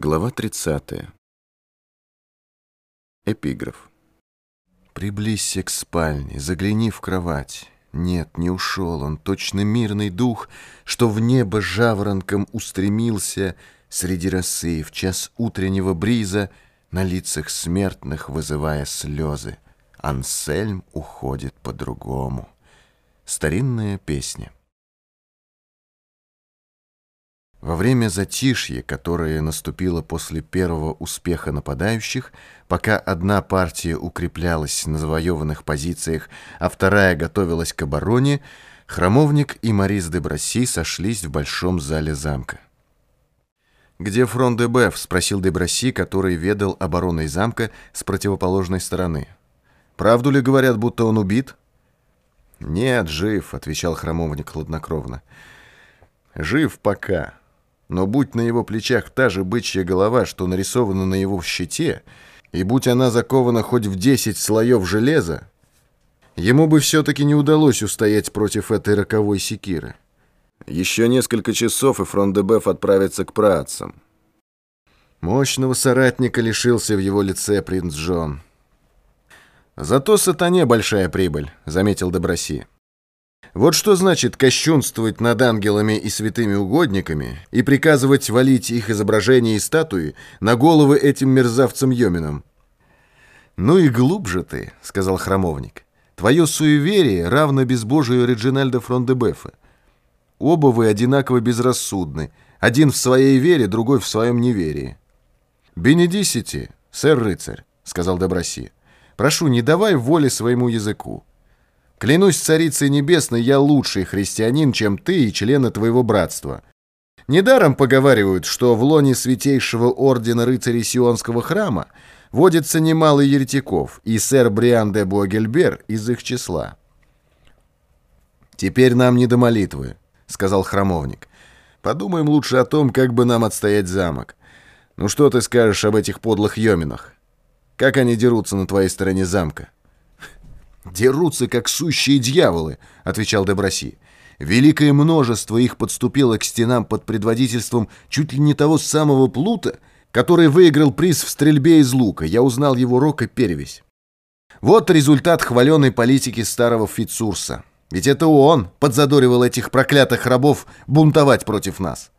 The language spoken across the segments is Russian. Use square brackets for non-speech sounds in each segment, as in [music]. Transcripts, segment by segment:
Глава 30. Эпиграф. Приблизься к спальне, загляни в кровать. Нет, не ушел он, точно мирный дух, Что в небо жаворонком устремился Среди росы в час утреннего бриза На лицах смертных вызывая слезы. Ансельм уходит по-другому. Старинная песня. Во время затишья, которое наступило после первого успеха нападающих, пока одна партия укреплялась на завоеванных позициях, а вторая готовилась к обороне, Храмовник и Марис де Бросси сошлись в большом зале замка. «Где фронт де Беф?» — спросил де Бросси, который ведал обороной замка с противоположной стороны. «Правду ли говорят, будто он убит?» «Нет, жив», — отвечал храмовник хладнокровно. «Жив пока». Но будь на его плечах та же бычья голова, что нарисована на его щите, и будь она закована хоть в десять слоев железа, ему бы все-таки не удалось устоять против этой роковой секиры. Еще несколько часов, и Фрондебеф отправится к праотцам. Мощного соратника лишился в его лице принц Джон. «Зато сатане большая прибыль», — заметил Доброси. Вот что значит кощунствовать над ангелами и святыми угодниками и приказывать валить их изображения и статуи на головы этим мерзавцам-йоминам. «Ну и глубже ты», — сказал храмовник. «Твое суеверие равно безбожию Реджинальда Фрондебефа. Оба вы одинаково безрассудны, один в своей вере, другой в своем неверии». «Бенедисите, сэр-рыцарь», — сказал Доброси. «Прошу, не давай воли своему языку. Клянусь царицей небесной, я лучший христианин, чем ты и члены твоего братства. Недаром поговаривают, что в лоне святейшего ордена рыцарей Сионского храма водится немало еретиков, и сэр Бриан де Буагельбер из их числа. «Теперь нам не до молитвы», — сказал храмовник. «Подумаем лучше о том, как бы нам отстоять замок. Ну что ты скажешь об этих подлых йоминах? Как они дерутся на твоей стороне замка?» «Дерутся, как сущие дьяволы», — отвечал Деброси. «Великое множество их подступило к стенам под предводительством чуть ли не того самого Плута, который выиграл приз в стрельбе из лука. Я узнал его рок и перевесь. Вот результат хваленой политики старого Фицурса. Ведь это он подзадоривал этих проклятых рабов бунтовать против нас.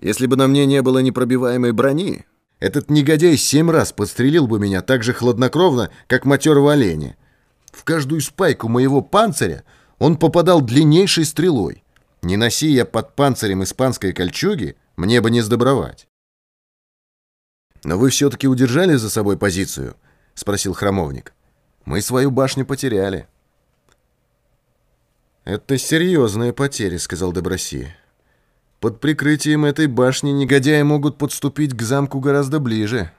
Если бы на мне не было непробиваемой брони, этот негодяй семь раз подстрелил бы меня так же хладнокровно, как матерого оленя. В каждую спайку моего панциря он попадал длиннейшей стрелой. Не носи я под панцирем испанской кольчуги, мне бы не сдобровать. «Но вы все-таки удержали за собой позицию?» — спросил храмовник. «Мы свою башню потеряли». «Это серьезные потери», — сказал Деброси. Под прикрытием этой башни негодяи могут подступить к замку гораздо ближе.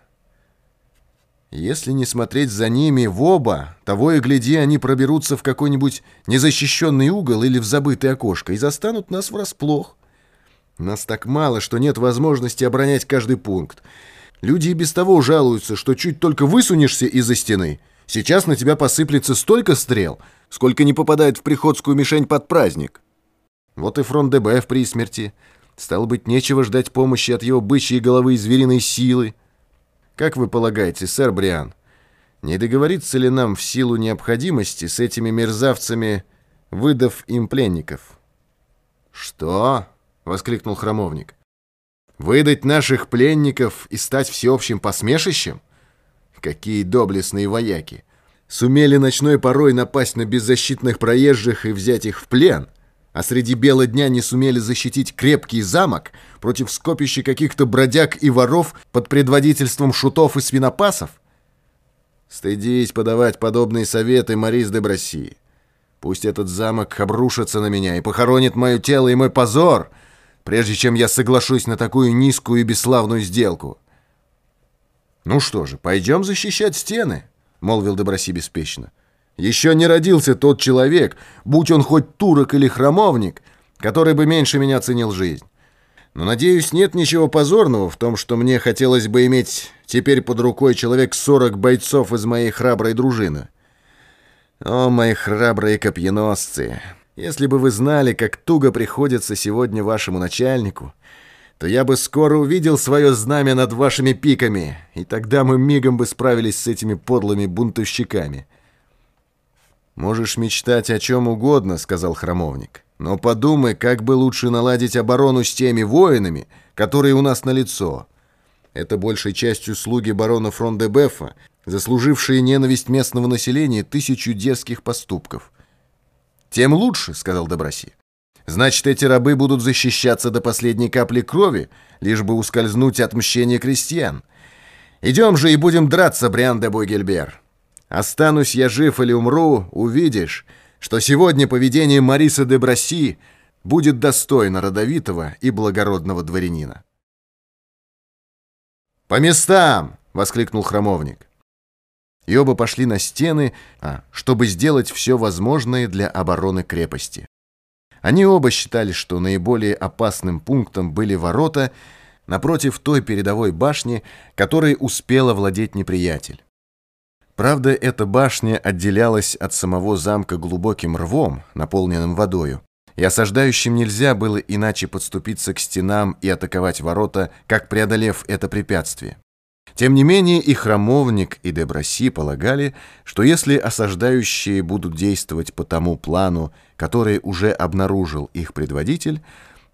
Если не смотреть за ними в оба, того и гляди, они проберутся в какой-нибудь незащищенный угол или в забытое окошко и застанут нас врасплох. Нас так мало, что нет возможности оборонять каждый пункт. Люди и без того жалуются, что чуть только высунешься из-за стены, сейчас на тебя посыплется столько стрел, сколько не попадает в приходскую мишень под праздник. Вот и фронт ДБ в присмерти. Стало быть, нечего ждать помощи от его бычьей головы и звериной силы. Как вы полагаете, сэр Бриан, не договориться ли нам в силу необходимости с этими мерзавцами, выдав им пленников? «Что?» — воскликнул храмовник. «Выдать наших пленников и стать всеобщим посмешищем? Какие доблестные вояки! Сумели ночной порой напасть на беззащитных проезжих и взять их в плен!» А среди бела дня не сумели защитить крепкий замок против скопища каких-то бродяг и воров под предводительством шутов и свинопасов? Стыдись подавать подобные советы, Марис де Бросси. Пусть этот замок обрушится на меня и похоронит мое тело и мой позор, прежде чем я соглашусь на такую низкую и бесславную сделку. «Ну что же, пойдем защищать стены», — молвил Доброси беспечно. Еще не родился тот человек, будь он хоть турок или храмовник, который бы меньше меня ценил жизнь. Но, надеюсь, нет ничего позорного в том, что мне хотелось бы иметь теперь под рукой человек сорок бойцов из моей храброй дружины. О, мои храбрые копьеносцы! Если бы вы знали, как туго приходится сегодня вашему начальнику, то я бы скоро увидел свое знамя над вашими пиками, и тогда мы мигом бы справились с этими подлыми бунтовщиками». «Можешь мечтать о чем угодно», — сказал храмовник. «Но подумай, как бы лучше наладить оборону с теми воинами, которые у нас на лицо. Это большей частью слуги барона Фрон-де-Бефа, заслужившие ненависть местного населения тысячу дерзких поступков». «Тем лучше», — сказал Доброси. «Значит, эти рабы будут защищаться до последней капли крови, лишь бы ускользнуть от мщения крестьян. Идем же и будем драться, Бриан де Бойгельбер». Останусь я жив или умру, увидишь, что сегодня поведение Мариса де Браси будет достойно родовитого и благородного дворянина. «По местам!» — воскликнул храмовник. И оба пошли на стены, а, чтобы сделать все возможное для обороны крепости. Они оба считали, что наиболее опасным пунктом были ворота напротив той передовой башни, которой успела владеть неприятель. Правда, эта башня отделялась от самого замка глубоким рвом, наполненным водою, и осаждающим нельзя было иначе подступиться к стенам и атаковать ворота, как преодолев это препятствие. Тем не менее и храмовник, и Деброси полагали, что если осаждающие будут действовать по тому плану, который уже обнаружил их предводитель,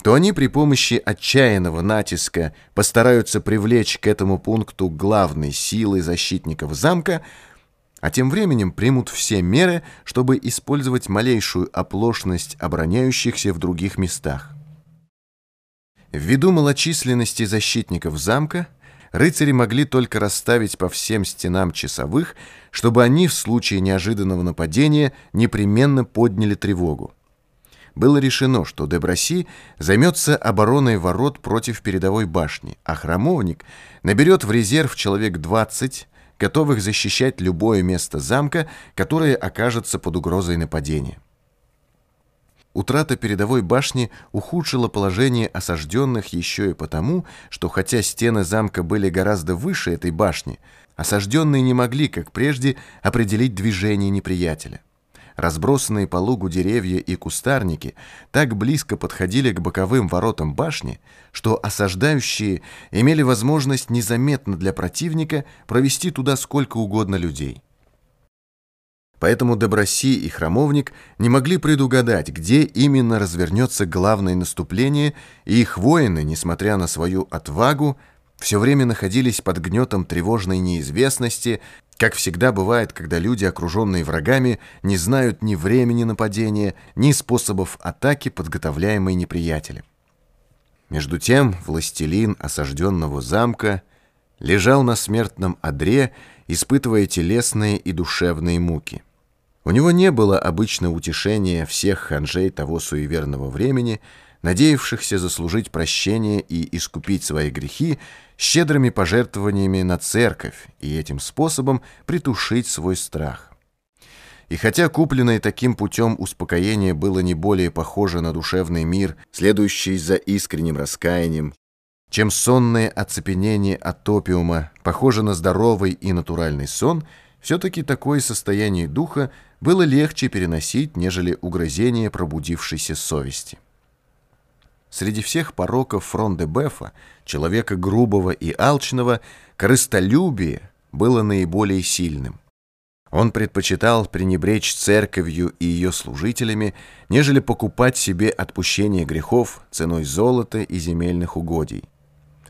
то они при помощи отчаянного натиска постараются привлечь к этому пункту главной силы защитников замка, а тем временем примут все меры, чтобы использовать малейшую оплошность обороняющихся в других местах. Ввиду малочисленности защитников замка, рыцари могли только расставить по всем стенам часовых, чтобы они в случае неожиданного нападения непременно подняли тревогу. Было решено, что Деброси займется обороной ворот против передовой башни, а храмовник наберет в резерв человек 20, готовых защищать любое место замка, которое окажется под угрозой нападения. Утрата передовой башни ухудшила положение осажденных еще и потому, что хотя стены замка были гораздо выше этой башни, осажденные не могли, как прежде, определить движение неприятеля. Разбросанные по лугу деревья и кустарники так близко подходили к боковым воротам башни, что осаждающие имели возможность незаметно для противника провести туда сколько угодно людей. Поэтому Доброси и Храмовник не могли предугадать, где именно развернется главное наступление, и их воины, несмотря на свою отвагу, все время находились под гнетом тревожной неизвестности, как всегда бывает, когда люди, окруженные врагами, не знают ни времени нападения, ни способов атаки, подготовляемой неприятелем. Между тем властелин осажденного замка лежал на смертном одре, испытывая телесные и душевные муки. У него не было обычного утешения всех ханжей того суеверного времени, надеявшихся заслужить прощение и искупить свои грехи щедрыми пожертвованиями на церковь и этим способом притушить свой страх. И хотя купленное таким путем успокоение было не более похоже на душевный мир, следующий за искренним раскаянием, чем сонное оцепенение от опиума похоже на здоровый и натуральный сон, все-таки такое состояние духа было легче переносить, нежели угрызение пробудившейся совести. Среди всех пороков Фрон-де-Бефа, человека грубого и алчного, корыстолюбие было наиболее сильным. Он предпочитал пренебречь церковью и ее служителями, нежели покупать себе отпущение грехов ценой золота и земельных угодий.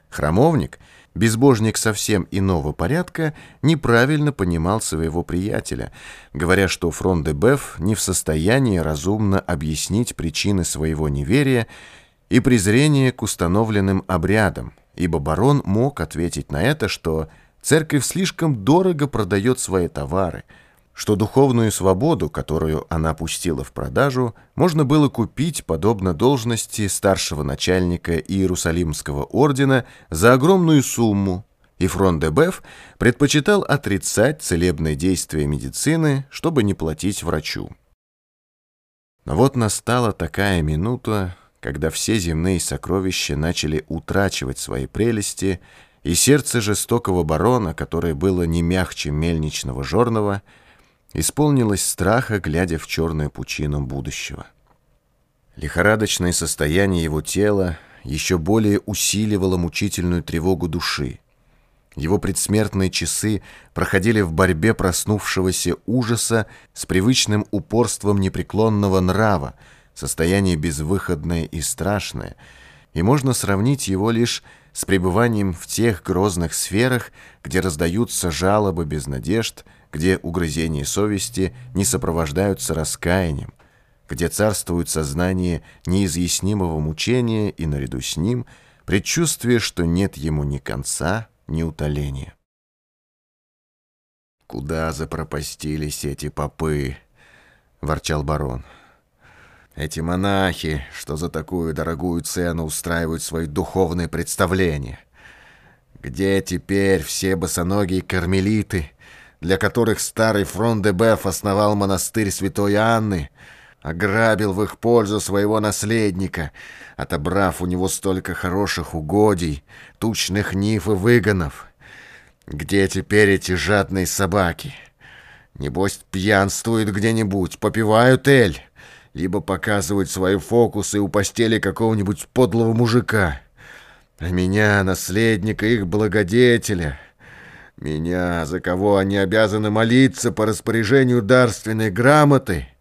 Храмовник, безбожник совсем иного порядка, неправильно понимал своего приятеля, говоря, что Фрон-де-Беф не в состоянии разумно объяснить причины своего неверия и презрение к установленным обрядам, ибо барон мог ответить на это, что церковь слишком дорого продает свои товары, что духовную свободу, которую она пустила в продажу, можно было купить, подобно должности старшего начальника Иерусалимского ордена, за огромную сумму, и Фрон де Беф предпочитал отрицать целебное действие медицины, чтобы не платить врачу. Но вот настала такая минута, когда все земные сокровища начали утрачивать свои прелести, и сердце жестокого барона, которое было не мягче мельничного жорного, исполнилось страха, глядя в черную пучину будущего. Лихорадочное состояние его тела еще более усиливало мучительную тревогу души. Его предсмертные часы проходили в борьбе проснувшегося ужаса с привычным упорством непреклонного нрава, состояние безвыходное и страшное, и можно сравнить его лишь с пребыванием в тех грозных сферах, где раздаются жалобы без надежд, где угрызения совести не сопровождаются раскаянием, где царствует сознание неизъяснимого мучения и наряду с ним предчувствие, что нет ему ни конца, ни утоления. «Куда запропастились эти попы?» — ворчал барон. «Эти монахи, что за такую дорогую цену устраивают свои духовные представления. Где теперь все босоногие кармелиты, для которых старый фронт де основал монастырь Святой Анны?» ограбил в их пользу своего наследника, отобрав у него столько хороших угодий, тучных ниф и выгонов. Где теперь эти жадные собаки? Небось, пьянствуют где-нибудь, попивают эль, либо показывают свои фокусы у постели какого-нибудь подлого мужика. А меня, наследника их благодетеля, меня, за кого они обязаны молиться по распоряжению дарственной грамоты —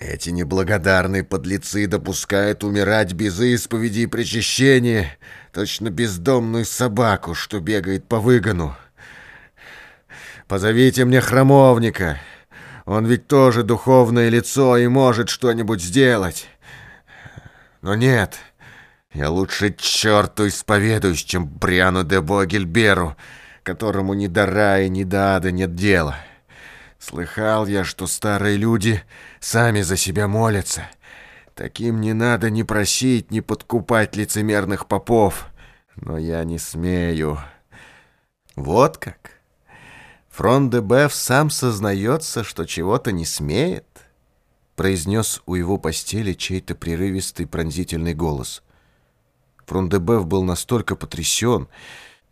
эти неблагодарные подлецы допускают умирать без исповеди и причащения, точно бездомную собаку, что бегает по выгону. Позовите мне храмовника. Он ведь тоже духовное лицо и может что-нибудь сделать. Но нет, я лучше черту исповедуюсь, чем Бриану де Богельберу, которому ни до рая, ни до ада нет дела. Слыхал я, что старые люди сами за себя молятся. Таким не надо ни просить, ни подкупать лицемерных попов. Но я не смею. Вот как? Фрон де Беф сам сознается, что чего-то не смеет? Произнес у его постели чей-то прерывистый пронзительный голос. Фрон де Беф был настолько потрясен,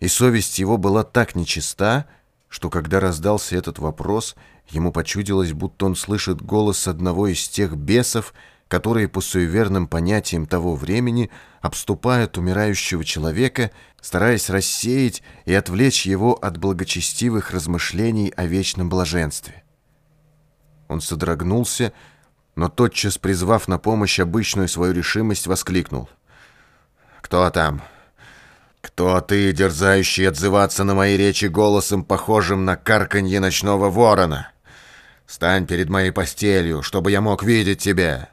и совесть его была так нечиста, что когда раздался этот вопрос, ему почудилось, будто он слышит голос одного из тех бесов, которые по суеверным понятиям того времени обступают умирающего человека, стараясь рассеять и отвлечь его от благочестивых размышлений о вечном блаженстве. Он содрогнулся, но тотчас, призвав на помощь обычную свою решимость, воскликнул. «Кто там?» «Кто ты, дерзающий отзываться на мои речи голосом, похожим на карканье ночного ворона? Стань перед моей постелью, чтобы я мог видеть тебя!»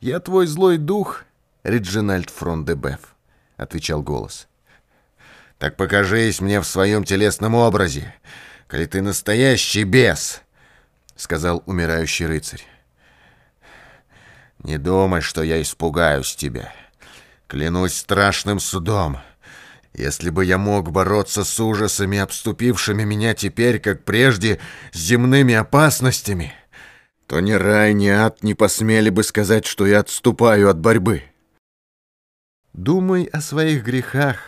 «Я твой злой дух, Реджинальд Фрон де Беф», — отвечал голос. «Так покажись мне в своем телесном образе, коли ты настоящий бес», — сказал умирающий рыцарь. «Не думай, что я испугаюсь тебя». Клянусь страшным судом. Если бы я мог бороться с ужасами, обступившими меня теперь, как прежде, с земными опасностями, то ни рай, ни ад не посмели бы сказать, что я отступаю от борьбы. «Думай о своих грехах,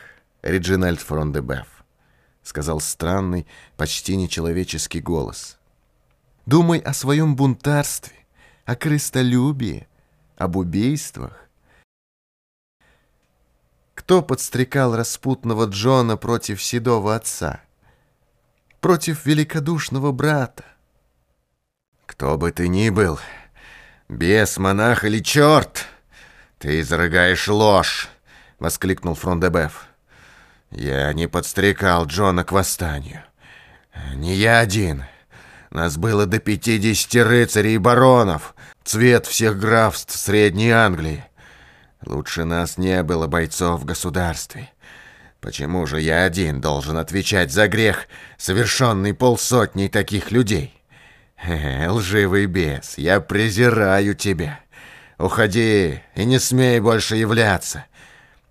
Реджинальд Фрондебеф», — сказал странный, почти нечеловеческий голос. «Думай о своем бунтарстве, о крыстолюбии, об убийствах, кто подстрекал распутного Джона против седого отца? Против великодушного брата? Кто бы ты ни был, бес, монах или черт, ты изрыгаешь ложь, — воскликнул Фрондебеф. Я не подстрекал Джона к восстанию. Не я один. Нас было до пятидесяти рыцарей и баронов, цвет всех графств Средней Англии. Лучше нас не было бойцов в государстве. Почему же я один должен отвечать за грех, совершенный полсотней таких людей? Лживый бес, я презираю тебя. Уходи и не смей больше являться.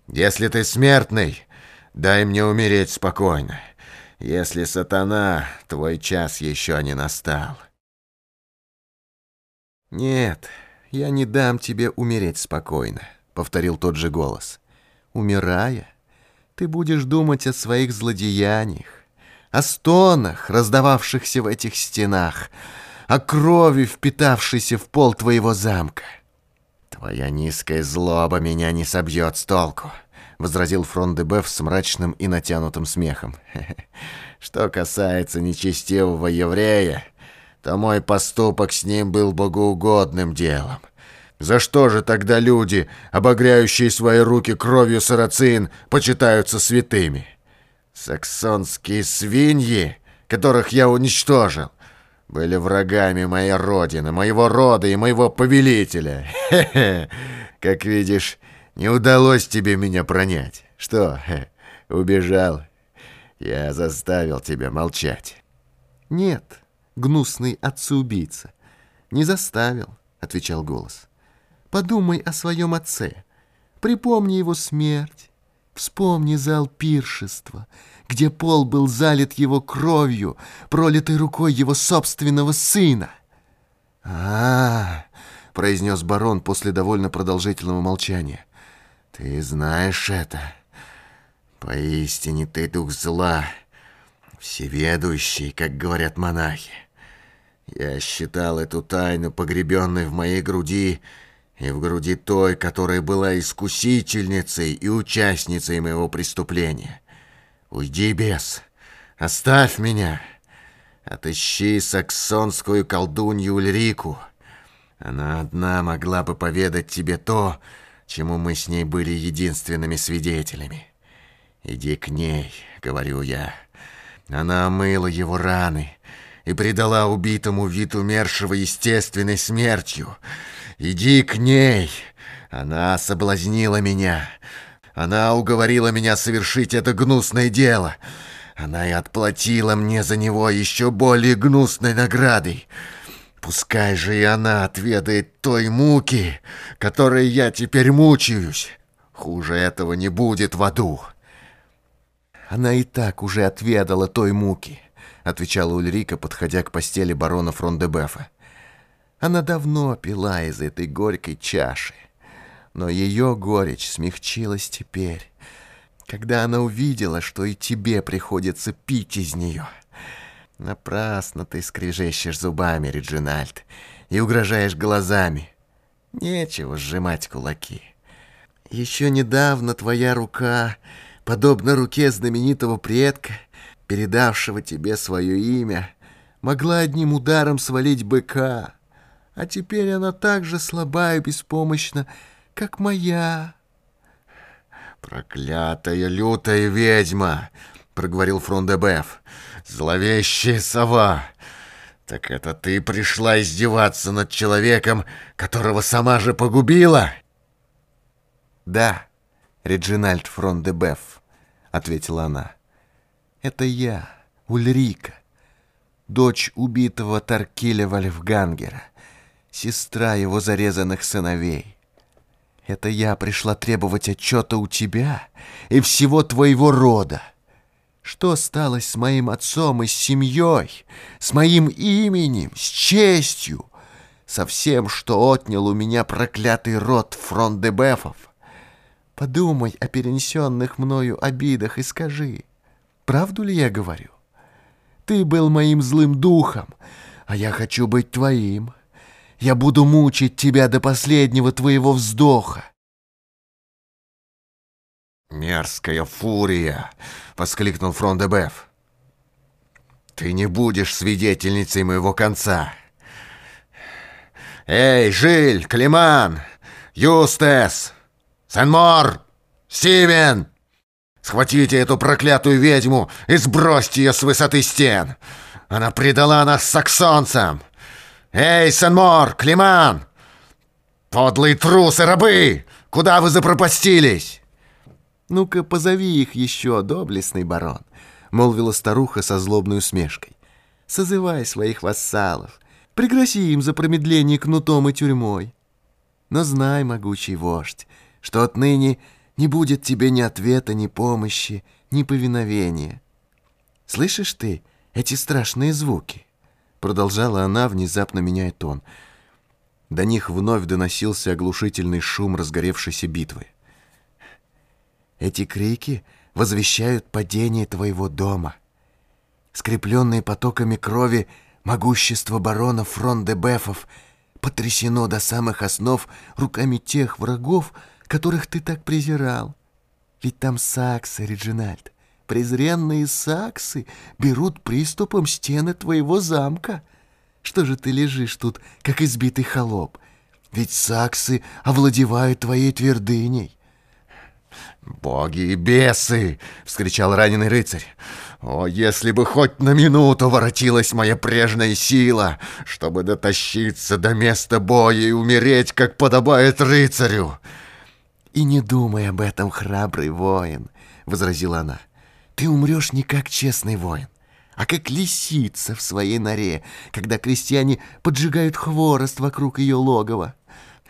Если ты смертный, дай мне умереть спокойно. Если сатана, твой час еще не настал. Нет, я не дам тебе умереть спокойно повторил тот же голос. Умирая, ты будешь думать о своих злодеяниях, о стонах, раздававшихся в этих стенах, о крови, впитавшейся в пол твоего замка. «Твоя низкая злоба меня не собьет с толку», — возразил фрон де Беф с мрачным и натянутым смехом. «Что касается нечестивого еврея, то мой поступок с ним был богоугодным делом. За что же тогда люди, обогряющие свои руки кровью сарацин, почитаются святыми? Саксонские свиньи, которых я уничтожил, были врагами моей родины, моего рода и моего повелителя. Хе-хе. Как видишь, не удалось тебе меня пронять. Что, убежал? Я заставил тебя молчать. Нет, гнусный отца-убийца. Не заставил, отвечал голос. Подумай о своем отце. Припомни его смерть. Вспомни зал пиршества, где пол был залит его кровью, пролитой рукой его собственного сына. а, -а, -а произнес барон после довольно продолжительного молчания. «Ты знаешь это. Поистине ты дух зла, всеведущий, как говорят монахи. Я считал эту тайну погребенной в моей груди и в груди той, которая была искусительницей и участницей моего преступления. Уйди, бес, оставь меня, отыщи саксонскую колдунью Ульрику. Она одна могла бы поведать тебе то, чему мы с ней были единственными свидетелями. Иди к ней, говорю я. Она омыла его раны и придала убитому вид умершего естественной смертью. Иди к ней. Она соблазнила меня. Она уговорила меня совершить это гнусное дело. Она и отплатила мне за него еще более гнусной наградой. Пускай же и она отведает той муки, которой я теперь мучаюсь. Хуже этого не будет в аду. Она и так уже отведала той муки, отвечала Ульрика, подходя к постели барона Фрондебефа. Она давно пила из этой горькой чаши, но ее горечь смягчилась теперь, когда она увидела, что и тебе приходится пить из нее. Напрасно ты скрежещешь зубами, Реджинальд, и угрожаешь глазами. Нечего сжимать кулаки. Еще недавно твоя рука, подобно руке знаменитого предка, передавшего тебе свое имя, могла одним ударом свалить быка, а теперь она так же слаба и беспомощна, как моя. «Проклятая лютая ведьма!» — проговорил Фрондебеф. «Зловещая сова! Так это ты пришла издеваться над человеком, которого сама же погубила?» «Да, Реджинальд Фрондебеф», — ответила она. «Это я, Ульрика, дочь убитого Таркиля Вальфгангера, сестра его зарезанных сыновей. Это я пришла требовать отчета у тебя и всего твоего рода. Что стало с моим отцом и с семьей, с моим именем, с честью, со всем, что отнял у меня проклятый род фронт-дебефов? Подумай о перенесенных мною обидах и скажи, правду ли я говорю? Ты был моим злым духом, а я хочу быть твоим. Я буду мучить тебя до последнего твоего вздоха. «Мерзкая фурия!» — воскликнул Фрон. «Ты не будешь свидетельницей моего конца!» «Эй, Жиль, Климан, Юстес, Сен-Мор, Стивен! Схватите эту проклятую ведьму и сбросьте ее с высоты стен! Она предала нас саксонцам! «Эй, Сенмор, Климан! Подлые трусы, рабы! Куда вы запропастились?» «Ну-ка, позови их еще, доблестный барон», — молвила старуха со злобной усмешкой. «Созывай своих вассалов, пригласи им за промедление кнутом и тюрьмой. Но знай, могучий вождь, что отныне не будет тебе ни ответа, ни помощи, ни повиновения. Слышишь ты эти страшные звуки?» Продолжала она, внезапно меняя тон. До них вновь доносился оглушительный шум разгоревшейся битвы. Эти крики возвещают падение твоего дома. Скрепленные потоками крови могущество барона Фрон-де-Бефов потрясено до самых основ руками тех врагов, которых ты так презирал. Ведь там саксы, Реджинальд, презренные саксы берут приступом стены твоего замка. Что же ты лежишь тут, как избитый холоп? Ведь саксы овладевают твоей твердыней. «Боги и бесы!» — вскричал раненый рыцарь. «О, если бы хоть на минуту воротилась моя прежняя сила, чтобы дотащиться до места боя и умереть, как подобает рыцарю!» «И не думай об этом, храбрый воин!» — возразила она. «Ты умрешь не как честный воин, а как лисица в своей норе, когда крестьяне поджигают хворост вокруг ее логова».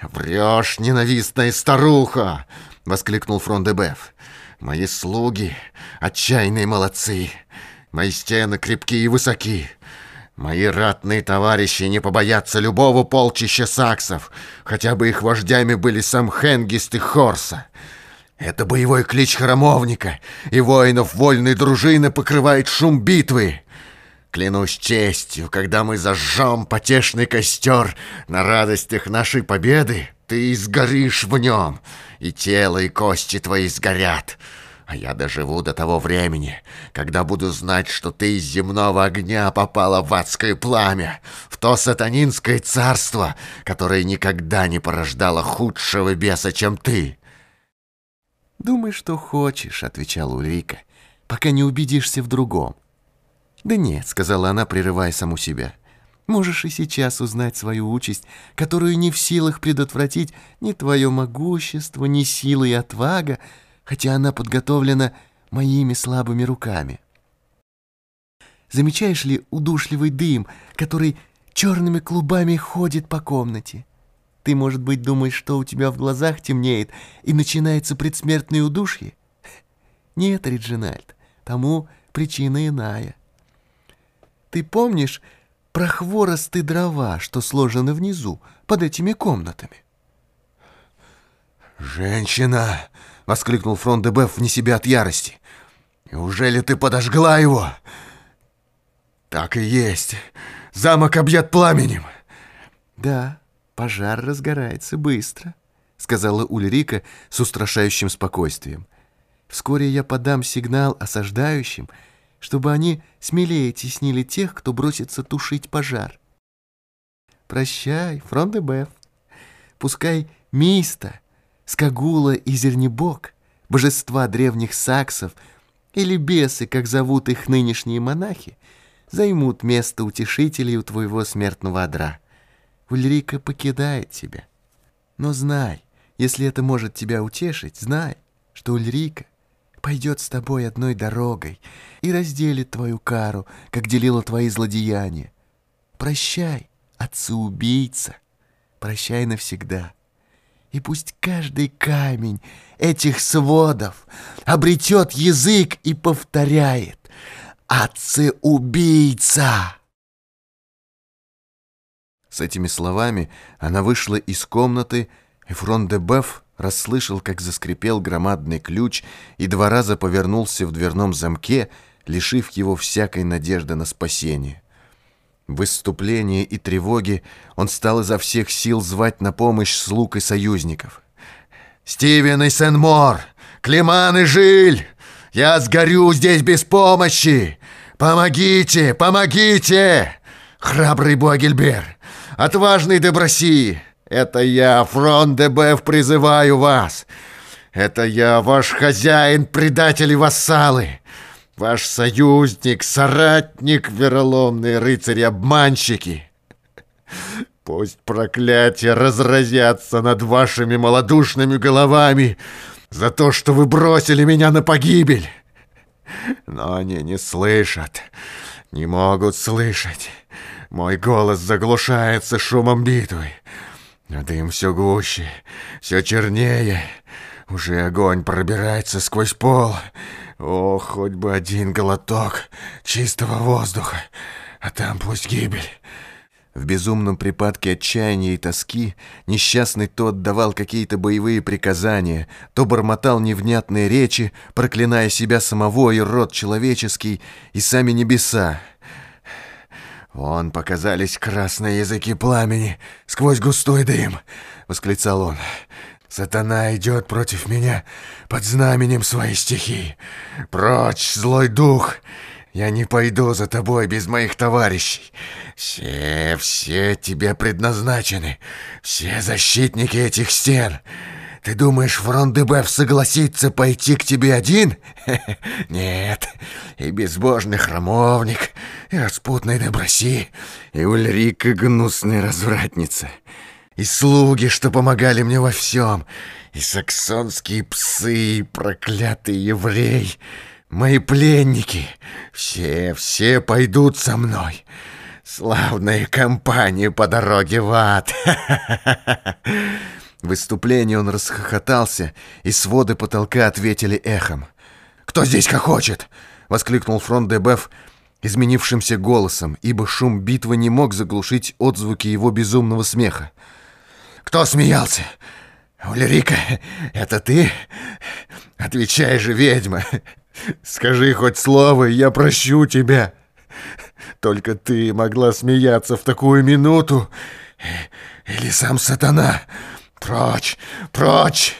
«Врешь, ненавистная старуха!» — воскликнул фрон де. «Мои слуги — отчаянные молодцы. Мои стены крепкие и высоки. Мои ратные товарищи не побоятся любого полчища саксов, хотя бы их вождями были сам Хенгист и Хорса. Это боевой клич храмовника, и воинов вольной дружины покрывает шум битвы. Клянусь честью, когда мы зажжем потешный костер на радостях нашей победы, ты изгоришь в нем, и тело, и кости твои сгорят. А я доживу до того времени, когда буду знать, что ты из земного огня попала в адское пламя, в то сатанинское царство, которое никогда не порождало худшего беса, чем ты. «Думай, что хочешь», — отвечала Ульрика, — «пока не убедишься в другом». «Да нет», — сказала она, прерывая саму себя. «Можешь и сейчас узнать свою участь, которую не в силах предотвратить ни твое могущество, ни сила и отвага, хотя она подготовлена моими слабыми руками. Замечаешь ли удушливый дым, который черными клубами ходит по комнате? Ты, может быть, думаешь, что у тебя в глазах темнеет и начинается предсмертное удушье? Нет, Реджинальд, тому причина иная. Ты помнишь про хворосты дрова, что сложены внизу, под этими комнатами? «Женщина!» — воскликнул фрон де Беф вне себя от ярости. «Неужели ты подожгла его?» «Так и есть. Замок объят пламенем». «Да, пожар разгорается быстро», — сказала Ульрика с устрашающим спокойствием. «Вскоре я подам сигнал осаждающим, — чтобы они смелее теснили тех, кто бросится тушить пожар. Прощай, фрон де Беф. Пускай Миста, Скагула и Зернебок, божества древних саксов, или бесы, как зовут их нынешние монахи, займут место утешителей у твоего смертного одра. Ульрика покидает тебя. Но знай, если это может тебя утешить, знай, что Ульрика — пойдет с тобой одной дорогой и разделит твою кару, как делила твои злодеяния. Прощай, отца-убийца, прощай навсегда. И пусть каждый камень этих сводов обретет язык и повторяет «Отцы-убийца!» С этими словами она вышла из комнаты, и Фрон де Беф расслышал, как заскрипел громадный ключ и два раза повернулся в дверном замке, лишив его всякой надежды на спасение. В выступлении и тревоге он стал изо всех сил звать на помощь слуг и союзников. «Стивен и Сен-Мор! Климан и Жиль! Я сгорю здесь без помощи! Помогите! Помогите! Храбрый Буагельбер! Отважный Деброси! Это я, фронт ДБФ, призываю вас. Это я, ваш хозяин, предатели вассалы. Ваш союзник, соратник, вероломные рыцари-обманщики. Пусть проклятия разразятся над вашими малодушными головами за то, что вы бросили меня на погибель. Но они не слышат, не могут слышать. Мой голос заглушается шумом битвы. А дым все гуще, все чернее. Уже огонь пробирается сквозь пол. О, хоть бы один глоток чистого воздуха, а там пусть гибель. В безумном припадке отчаяния и тоски несчастный тот давал какие-то боевые приказания, то бормотал невнятные речи, проклиная себя самого и род человеческий, и сами небеса. Вон показались красные языки пламени сквозь густой дым, — восклицал он. Сатана идет против меня под знаменем своей стихии. Прочь, злой дух! Я не пойду за тобой без моих товарищей. Все, все тебе предназначены. Все защитники этих стен. Ты думаешь, Фрон-де-Беф согласится пойти к тебе один? [laughs] Нет. И безбожный храмовник, и распутный Деброси, и Ульрика гнусная развратница — и слуги, что помогали мне во всем, и саксонские псы, и проклятый еврей, мои пленники, все, все пойдут со мной. Славная компания по дороге в ад. [laughs] В выступлении он расхохотался, и своды потолка ответили эхом. «Кто здесь хохочет?» — воскликнул фронт Дебеф изменившимся голосом, ибо шум битвы не мог заглушить отзвуки его безумного смеха. Кто смеялся? Улерика, это ты? Отвечай же, ведьма. Скажи хоть слово, я прощу тебя. Только ты могла смеяться в такую минуту. Или сам сатана. Прочь, прочь!»